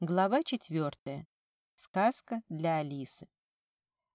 Глава четвертая. Сказка для Алисы.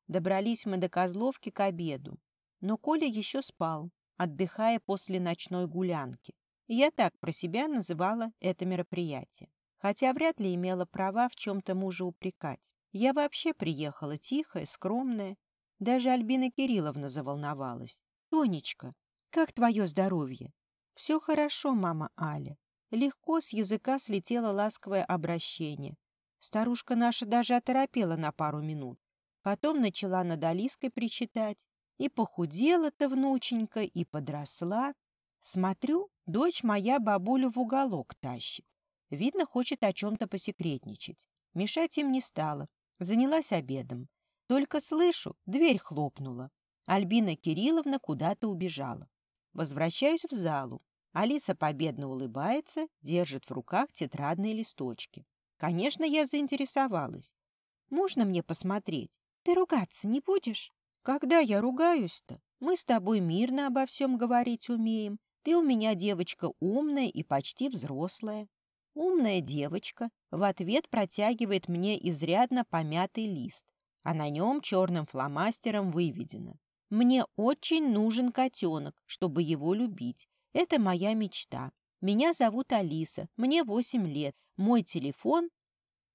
Добрались мы до Козловки к обеду, но Коля еще спал, отдыхая после ночной гулянки. Я так про себя называла это мероприятие, хотя вряд ли имела права в чем-то мужа упрекать. Я вообще приехала тихая, скромная. Даже Альбина Кирилловна заволновалась. «Тонечка, как твое здоровье?» «Все хорошо, мама Аля. Легко с языка слетело ласковое обращение. Старушка наша даже оторопела на пару минут. Потом начала над Алиской причитать. И похудела-то внученька, и подросла. Смотрю, дочь моя бабулю в уголок тащит. Видно, хочет о чем-то посекретничать. Мешать им не стала. Занялась обедом. Только слышу, дверь хлопнула. Альбина Кирилловна куда-то убежала. Возвращаюсь в залу. Алиса победно улыбается, держит в руках тетрадные листочки. Конечно, я заинтересовалась. «Можно мне посмотреть? Ты ругаться не будешь?» «Когда я ругаюсь-то? Мы с тобой мирно обо всем говорить умеем. Ты у меня девочка умная и почти взрослая». Умная девочка в ответ протягивает мне изрядно помятый лист, а на нем черным фломастером выведено. «Мне очень нужен котенок, чтобы его любить. Это моя мечта. Меня зовут Алиса, мне восемь лет. Мой телефон...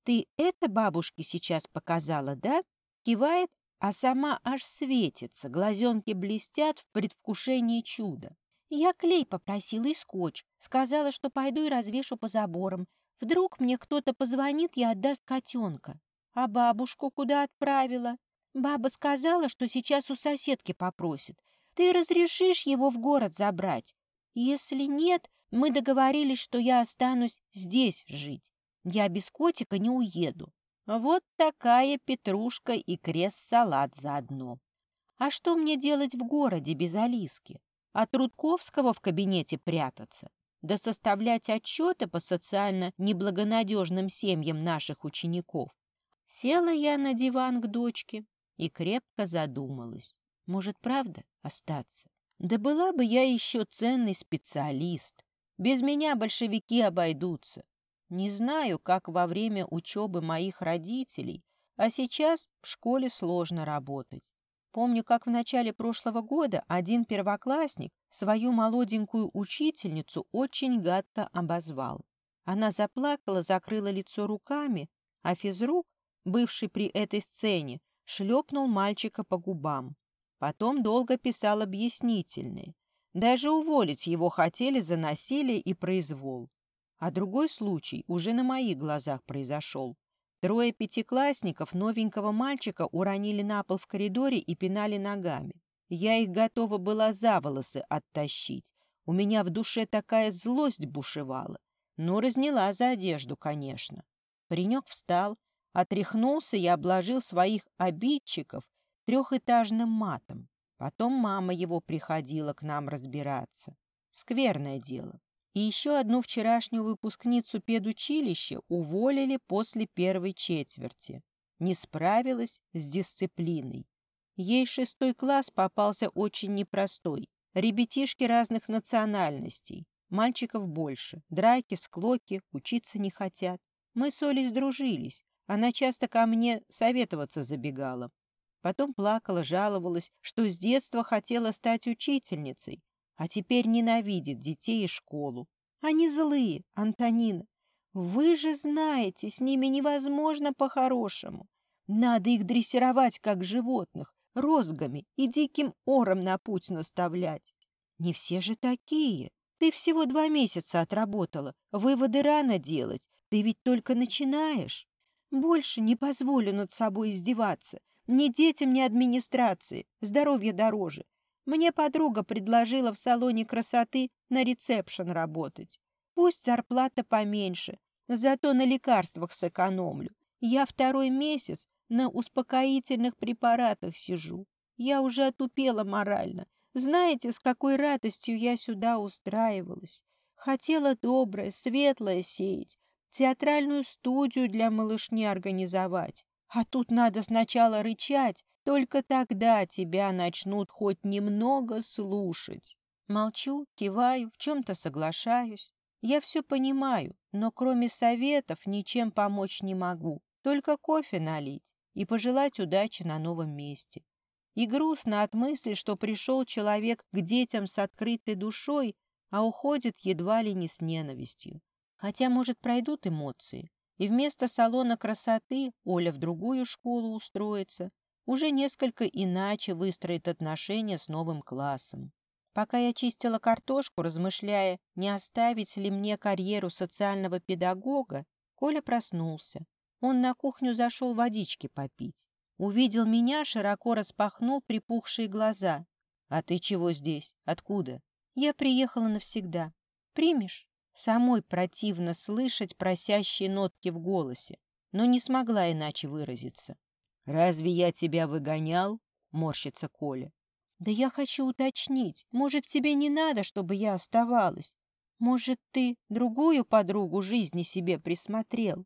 Ты это бабушке сейчас показала, да? Кивает, а сама аж светится, глазенки блестят в предвкушении чуда. Я клей попросила и скотч. Сказала, что пойду и развешу по заборам. Вдруг мне кто-то позвонит и отдаст котенка. А бабушку куда отправила? Баба сказала, что сейчас у соседки попросит. Ты разрешишь его в город забрать? Если нет, мы договорились, что я останусь здесь жить. Я без котика не уеду. Вот такая петрушка и крест-салат заодно. А что мне делать в городе без Алиски? От Рудковского в кабинете прятаться? Да составлять отчеты по социально неблагонадежным семьям наших учеников? Села я на диван к дочке и крепко задумалась. Может, правда остаться? Да была бы я еще ценный специалист. Без меня большевики обойдутся. Не знаю, как во время учебы моих родителей, а сейчас в школе сложно работать. Помню, как в начале прошлого года один первоклассник свою молоденькую учительницу очень гадко обозвал. Она заплакала, закрыла лицо руками, а физрук, бывший при этой сцене, шлепнул мальчика по губам. Потом долго писал объяснительные. Даже уволить его хотели за насилие и произвол. А другой случай уже на моих глазах произошел. Трое пятиклассников новенького мальчика уронили на пол в коридоре и пинали ногами. Я их готова была за волосы оттащить. У меня в душе такая злость бушевала. Но разняла за одежду, конечно. Паренек встал, отряхнулся и обложил своих обидчиков трехэтажным матом. Потом мама его приходила к нам разбираться. Скверное дело. И еще одну вчерашнюю выпускницу педучилища уволили после первой четверти. Не справилась с дисциплиной. Ей шестой класс попался очень непростой. Ребятишки разных национальностей. Мальчиков больше. Драки, склоки, учиться не хотят. Мы с Олей сдружились. Она часто ко мне советоваться забегала. Потом плакала, жаловалась, что с детства хотела стать учительницей, а теперь ненавидит детей и школу. Они злые, Антонина. Вы же знаете, с ними невозможно по-хорошему. Надо их дрессировать, как животных, розгами и диким ором на путь наставлять. Не все же такие. Ты всего два месяца отработала. Выводы рано делать. Ты ведь только начинаешь. Больше не позволю над собой издеваться. Ни детям, ни администрации. Здоровье дороже. Мне подруга предложила в салоне красоты на ресепшн работать. Пусть зарплата поменьше, зато на лекарствах сэкономлю. Я второй месяц на успокоительных препаратах сижу. Я уже отупела морально. Знаете, с какой радостью я сюда устраивалась? Хотела доброе, светлое сеять, театральную студию для малышни организовать. А тут надо сначала рычать, только тогда тебя начнут хоть немного слушать. Молчу, киваю, в чем-то соглашаюсь. Я все понимаю, но кроме советов ничем помочь не могу. Только кофе налить и пожелать удачи на новом месте. И грустно от мысли, что пришел человек к детям с открытой душой, а уходит едва ли не с ненавистью. Хотя, может, пройдут эмоции, и вместо салона красоты Оля в другую школу устроится, уже несколько иначе выстроит отношения с новым классом. Пока я чистила картошку, размышляя, не оставить ли мне карьеру социального педагога, Коля проснулся. Он на кухню зашел водички попить. Увидел меня, широко распахнул припухшие глаза. «А ты чего здесь? Откуда?» «Я приехала навсегда. Примешь?» Самой противно слышать просящие нотки в голосе, но не смогла иначе выразиться. «Разве я тебя выгонял?» — морщится Коля. «Да я хочу уточнить. Может, тебе не надо, чтобы я оставалась? Может, ты другую подругу жизни себе присмотрел?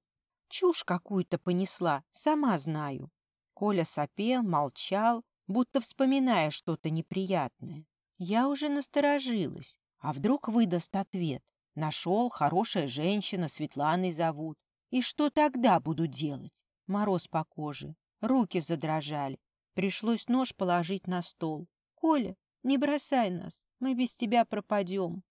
Чушь какую-то понесла, сама знаю». Коля сопел, молчал, будто вспоминая что-то неприятное. Я уже насторожилась. А вдруг выдаст ответ? Нашел, хорошая женщина, Светланой зовут. И что тогда буду делать? Мороз по коже, руки задрожали. Пришлось нож положить на стол. Коля, не бросай нас, мы без тебя пропадем.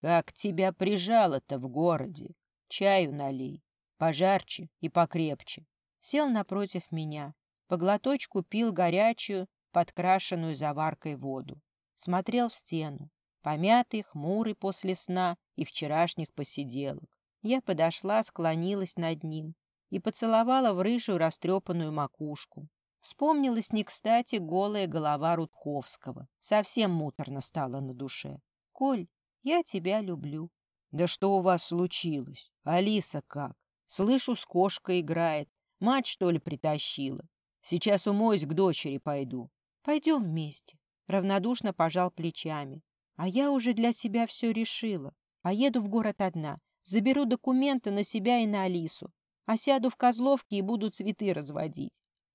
Как тебя прижало-то в городе? Чаю налей, пожарче и покрепче. Сел напротив меня, по глоточку пил горячую, подкрашенную заваркой воду. Смотрел в стену, помятый, хмурый после сна и вчерашних посиделок. Я подошла, склонилась над ним и поцеловала в рыжую растрепанную макушку. Вспомнилась не кстати голая голова Рудковского. Совсем муторно стало на душе. «Коль, я тебя люблю». «Да что у вас случилось? Алиса как? Слышу, с кошкой играет. Мать, что ли, притащила? Сейчас умоюсь, к дочери пойду». «Пойдем вместе». Равнодушно пожал плечами. А я уже для себя все решила. Поеду в город одна, заберу документы на себя и на Алису, а сяду в Козловке и буду цветы разводить.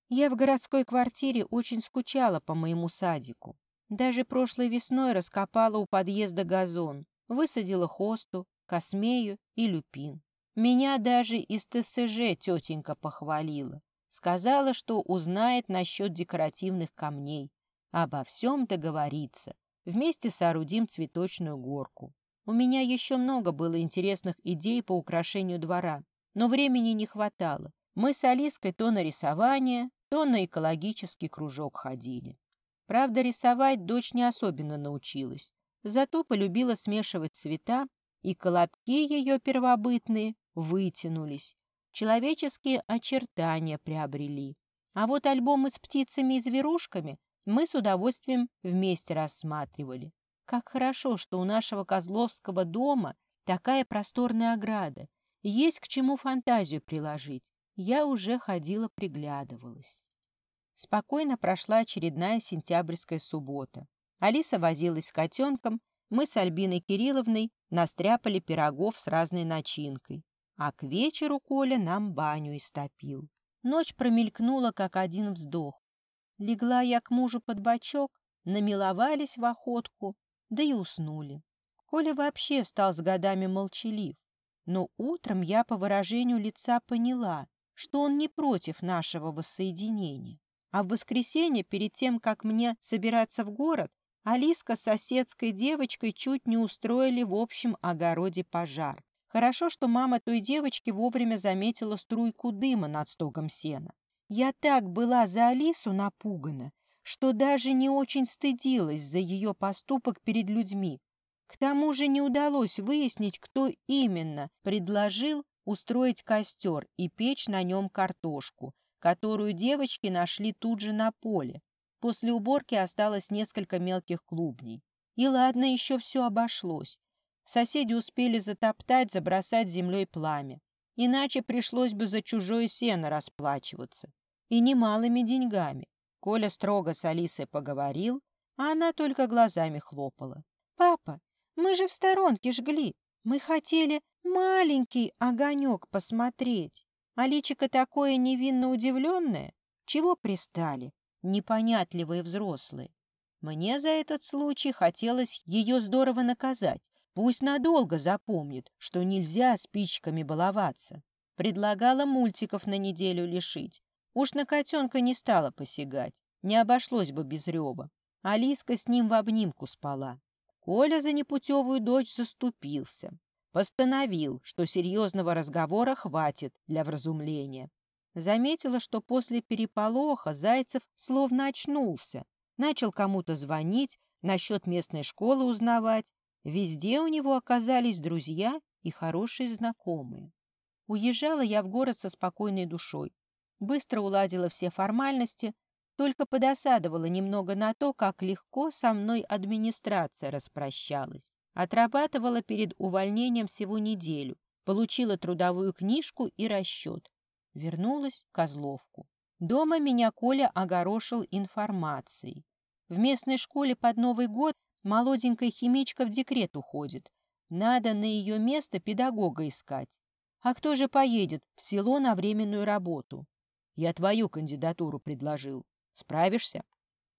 Я в городской квартире очень скучала по моему садику. Даже прошлой весной раскопала у подъезда газон, высадила хосту, космею и люпин. Меня даже из ТСЖ тетенька похвалила. Сказала, что узнает насчет декоративных камней. Обо всем договорится. Вместе соорудим цветочную горку. У меня еще много было интересных идей по украшению двора, но времени не хватало. Мы с Алиской то на рисование, то на экологический кружок ходили. Правда, рисовать дочь не особенно научилась, зато полюбила смешивать цвета, и колобки ее первобытные вытянулись, человеческие очертания приобрели. А вот альбомы с птицами и зверушками мы с удовольствием вместе рассматривали. Как хорошо, что у нашего Козловского дома такая просторная ограда, есть к чему фантазию приложить я уже ходила приглядывалась. Спокойно прошла очередная сентябрьская суббота. Алиса возилась с котенком, мы с Альбиной Кирилловной настряпали пирогов с разной начинкой, а к вечеру Коля нам баню истопил. Ночь промелькнула, как один вздох. Легла я к мужу под бочок, намиловались в охотку, да и уснули. Коля вообще стал с годами молчалив, но утром я по выражению лица поняла, что он не против нашего воссоединения. А в воскресенье, перед тем, как мне собираться в город, Алиска с соседской девочкой чуть не устроили в общем огороде пожар. Хорошо, что мама той девочки вовремя заметила струйку дыма над стогом сена. Я так была за Алису напугана, что даже не очень стыдилась за ее поступок перед людьми. К тому же не удалось выяснить, кто именно предложил устроить костер и печь на нем картошку, которую девочки нашли тут же на поле. После уборки осталось несколько мелких клубней. И ладно, еще все обошлось. Соседи успели затоптать, забросать землей пламя. Иначе пришлось бы за чужое сено расплачиваться. И немалыми деньгами. Коля строго с Алисой поговорил, а она только глазами хлопала. «Папа, мы же в сторонке жгли. Мы хотели маленький огонек посмотреть. А личико такое невинно удивленное. Чего пристали? Непонятливые взрослые. Мне за этот случай хотелось ее здорово наказать, Пусть надолго запомнит, что нельзя спичками баловаться. Предлагала мультиков на неделю лишить. Уж на котенка не стала посягать. Не обошлось бы без рева. Алиска с ним в обнимку спала. Коля за непутевую дочь заступился. Постановил, что серьезного разговора хватит для вразумления. Заметила, что после переполоха Зайцев словно очнулся. Начал кому-то звонить, насчет местной школы узнавать. Везде у него оказались друзья и хорошие знакомые. Уезжала я в город со спокойной душой. Быстро уладила все формальности, только подосадовала немного на то, как легко со мной администрация распрощалась. Отрабатывала перед увольнением всего неделю, получила трудовую книжку и расчет. Вернулась в Козловку. Дома меня Коля огорошил информацией. В местной школе под Новый год молоденькая химичка в декрет уходит. Надо на ее место педагога искать. А кто же поедет в село на временную работу? Я твою кандидатуру предложил. Справишься?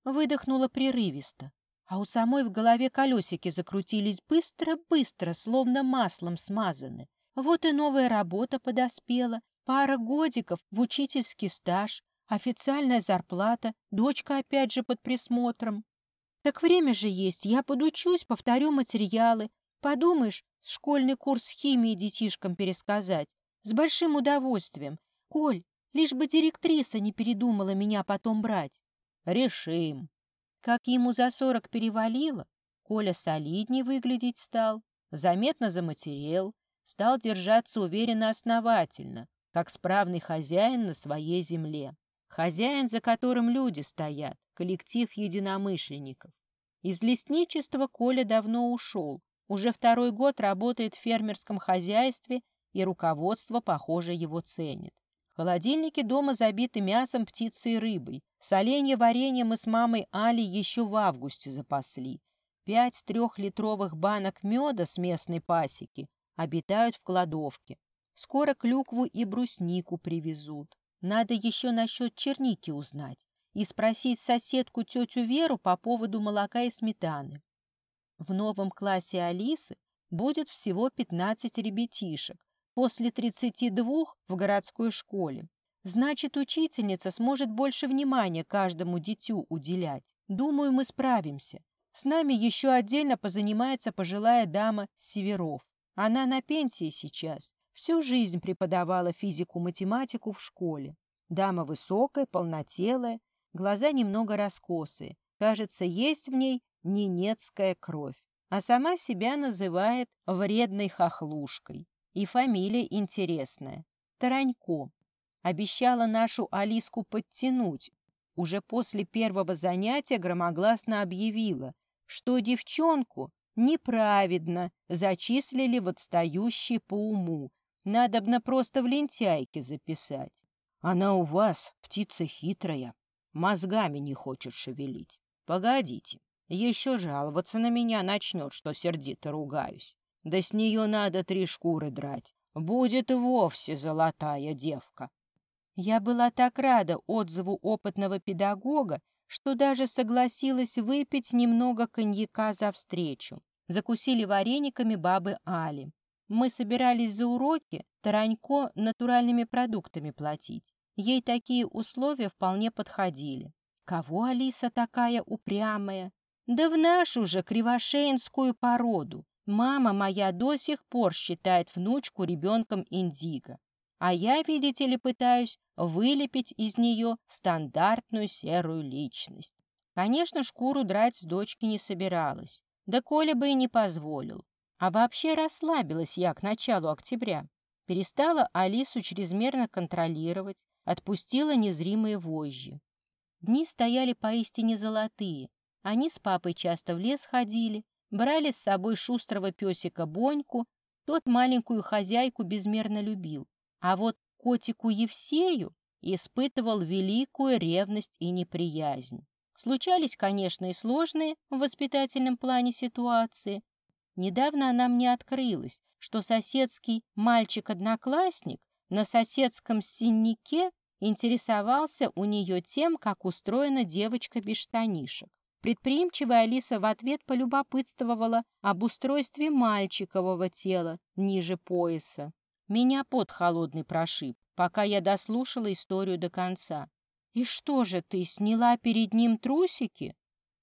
Выдохнула прерывисто, а у самой в голове колесики закрутились быстро-быстро, словно маслом смазаны. Вот и новая работа подоспела, пара годиков в учительский стаж, официальная зарплата, дочка опять же под присмотром. Так время же есть, я подучусь, повторю материалы. Подумаешь, школьный курс химии детишкам пересказать. С большим удовольствием. Коль, лишь бы директриса не передумала меня потом брать. Решим. Как ему за сорок перевалило, Коля солидней выглядеть стал, заметно заматерел, стал держаться уверенно основательно, как справный хозяин на своей земле. Хозяин, за которым люди стоят, коллектив единомышленников. Из лесничества Коля давно ушел, уже второй год работает в фермерском хозяйстве, и руководство, похоже, его ценит. Холодильники дома забиты мясом, птицей и рыбой. Соленье варенье мы с мамой Али еще в августе запасли. Пять трехлитровых банок меда с местной пасеки обитают в кладовке. Скоро клюкву и бруснику привезут. Надо еще насчет черники узнать и спросить соседку тетю Веру по поводу молока и сметаны. В новом классе Алисы будет всего 15 ребятишек, после 32 в городской школе. Значит, учительница сможет больше внимания каждому дитю уделять. Думаю, мы справимся. С нами еще отдельно позанимается пожилая дама Северов. Она на пенсии сейчас. Всю жизнь преподавала физику-математику в школе. Дама высокая, полнотелая, глаза немного раскосые. Кажется, есть в ней ненецкая кровь, а сама себя называет вредной хохлушкой. И фамилия интересная – Таранько. Обещала нашу Алиску подтянуть. Уже после первого занятия громогласно объявила, что девчонку неправедно зачислили в отстающий по уму. Надобно просто в лентяйке записать. Она у вас птица хитрая, мозгами не хочет шевелить. Погодите, еще жаловаться на меня начнет, что сердито ругаюсь. Да с нее надо три шкуры драть. Будет вовсе золотая девка. Я была так рада отзыву опытного педагога, что даже согласилась выпить немного коньяка за встречу. Закусили варениками бабы Али. Мы собирались за уроки Таранько натуральными продуктами платить. Ей такие условия вполне подходили. Кого Алиса такая упрямая? Да в нашу же кривошеинскую породу. Мама моя до сих пор считает внучку ребенком индиго. А я, видите ли, пытаюсь вылепить из нее стандартную серую личность. Конечно, шкуру драть с дочки не собиралась. Да Коля бы и не позволил. А вообще расслабилась я к началу октября. Перестала Алису чрезмерно контролировать, отпустила незримые вожжи. Дни стояли поистине золотые. Они с папой часто в лес ходили, брали с собой шустрого песика Боньку, тот маленькую хозяйку безмерно любил, а вот котику Евсею испытывал великую ревность и неприязнь. Случались, конечно, и сложные в воспитательном плане ситуации. Недавно она мне открылась, что соседский мальчик-одноклассник на соседском синяке интересовался у нее тем, как устроена девочка без штанишек. Предприимчивая Алиса в ответ полюбопытствовала об устройстве мальчикового тела ниже пояса. Меня под холодный прошиб, пока я дослушала историю до конца. «И что же, ты сняла перед ним трусики?»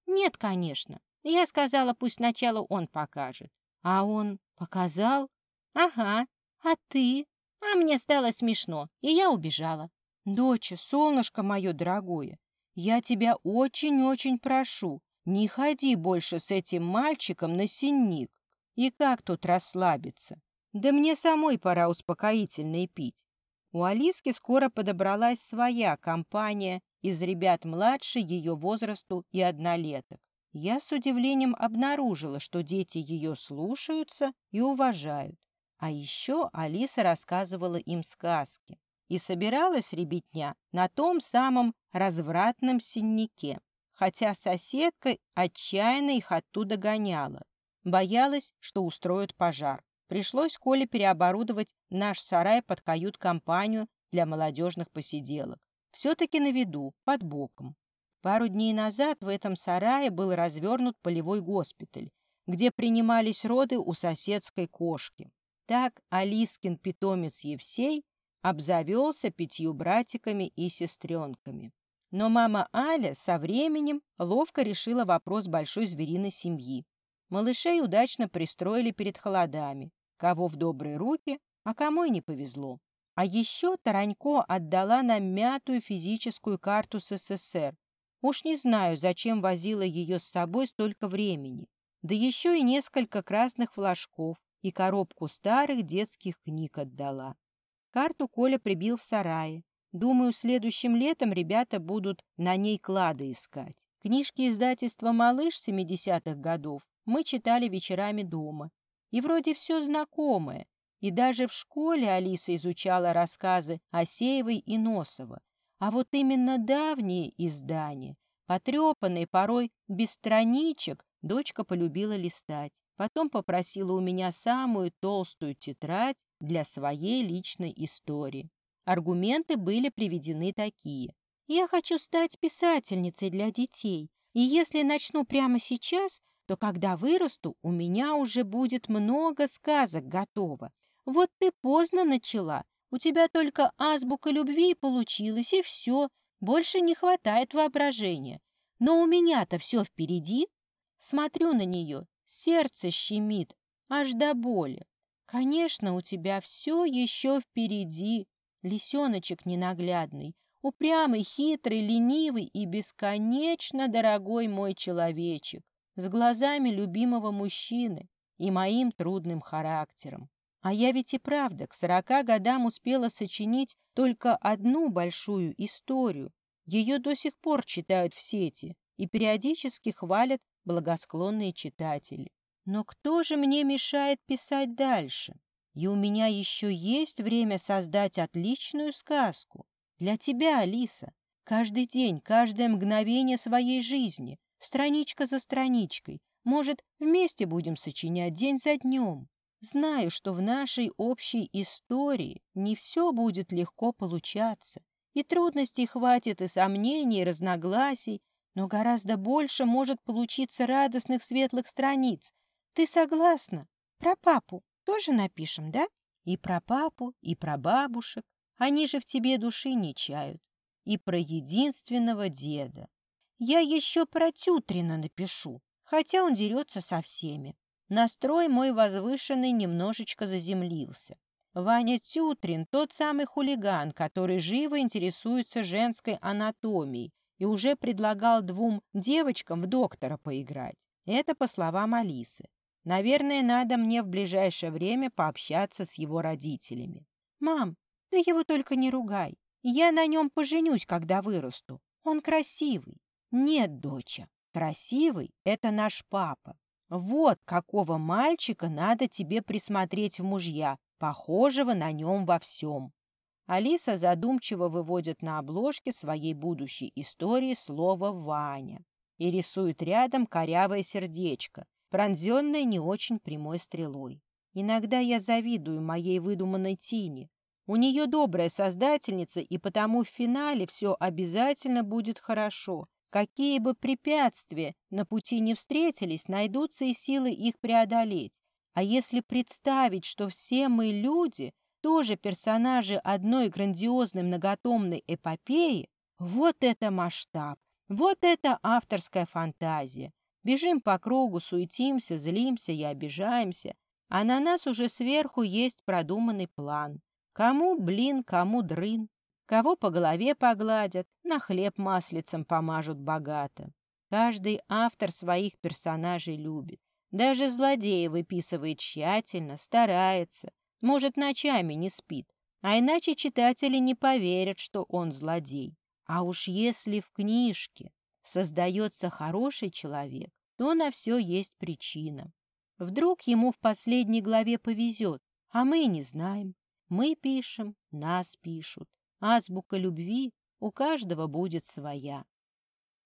«Нет, конечно. Я сказала, пусть сначала он покажет». «А он показал?» «Ага. А ты?» «А мне стало смешно, и я убежала». «Доча, солнышко мое дорогое, я тебя очень-очень прошу, не ходи больше с этим мальчиком на синник. И как тут расслабиться? Да мне самой пора успокоительное пить. У Алиски скоро подобралась своя компания из ребят младше ее возрасту и однолеток. Я с удивлением обнаружила, что дети ее слушаются и уважают. А еще Алиса рассказывала им сказки и собиралась ребятня на том самом развратном синнике, хотя соседка отчаянно их оттуда гоняла. Боялась, что устроят пожар. Пришлось Коле переоборудовать наш сарай под кают-компанию для молодежных посиделок. Все-таки на виду, под боком. Пару дней назад в этом сарае был развернут полевой госпиталь, где принимались роды у соседской кошки. Так Алискин питомец Евсей обзавелся пятью братиками и сестренками. Но мама Аля со временем ловко решила вопрос большой звериной семьи. Малышей удачно пристроили перед холодами, кого в добрые руки, а кому и не повезло. А еще Таранько отдала нам мятую физическую карту СССР. Уж не знаю, зачем возила ее с собой столько времени. Да еще и несколько красных флажков и коробку старых детских книг отдала. Карту Коля прибил в сарае. Думаю, следующим летом ребята будут на ней клады искать. Книжки издательства «Малыш» 70-х годов мы читали вечерами дома. И вроде все знакомое. И даже в школе Алиса изучала рассказы Осеевой и Носова. А вот именно давние издания, потрепанные порой без страничек, дочка полюбила листать. Потом попросила у меня самую толстую тетрадь для своей личной истории. Аргументы были приведены такие. «Я хочу стать писательницей для детей, и если начну прямо сейчас, то когда вырасту, у меня уже будет много сказок готово. Вот ты поздно начала, у тебя только азбука любви получилась, и все, больше не хватает воображения. Но у меня-то все впереди. Смотрю на нее Сердце щемит, аж до боли. Конечно, у тебя все еще впереди, лисеночек ненаглядный, упрямый, хитрый, ленивый и бесконечно дорогой мой человечек, с глазами любимого мужчины и моим трудным характером. А я ведь и правда к сорока годам успела сочинить только одну большую историю. Ее до сих пор читают в сети и периодически хвалят благосклонные читатели. Но кто же мне мешает писать дальше? И у меня еще есть время создать отличную сказку. Для тебя, Алиса. Каждый день, каждое мгновение своей жизни, страничка за страничкой. Может, вместе будем сочинять день за днем. Знаю, что в нашей общей истории не все будет легко получаться. И трудностей хватит, и сомнений, и разногласий, но гораздо больше может получиться радостных светлых страниц. Ты согласна? Про папу тоже напишем, да? И про папу, и про бабушек. Они же в тебе души не чают. И про единственного деда. Я еще про Тютрина напишу, хотя он дерется со всеми. Настрой мой возвышенный немножечко заземлился. Ваня Тютрин — тот самый хулиган, который живо интересуется женской анатомией и уже предлагал двум девочкам в доктора поиграть. Это по словам Алисы. Наверное, надо мне в ближайшее время пообщаться с его родителями. «Мам, ты его только не ругай. Я на нем поженюсь, когда вырасту. Он красивый». «Нет, доча, красивый — это наш папа. Вот какого мальчика надо тебе присмотреть в мужья, похожего на нем во всем. Алиса задумчиво выводит на обложке своей будущей истории слово «Ваня» и рисует рядом корявое сердечко, пронзенное не очень прямой стрелой. Иногда я завидую моей выдуманной Тине. У нее добрая создательница, и потому в финале все обязательно будет хорошо. Какие бы препятствия на пути не встретились, найдутся и силы их преодолеть. А если представить, что все мы люди, тоже персонажи одной грандиозной многотомной эпопеи, вот это масштаб, вот это авторская фантазия. Бежим по кругу, суетимся, злимся и обижаемся, а на нас уже сверху есть продуманный план. Кому блин, кому дрын, кого по голове погладят, на хлеб маслицем помажут богато. Каждый автор своих персонажей любит. Даже злодея выписывает тщательно, старается, может, ночами не спит, а иначе читатели не поверят, что он злодей. А уж если в книжке создается хороший человек, то на все есть причина. Вдруг ему в последней главе повезет, а мы не знаем. Мы пишем, нас пишут. Азбука любви у каждого будет своя.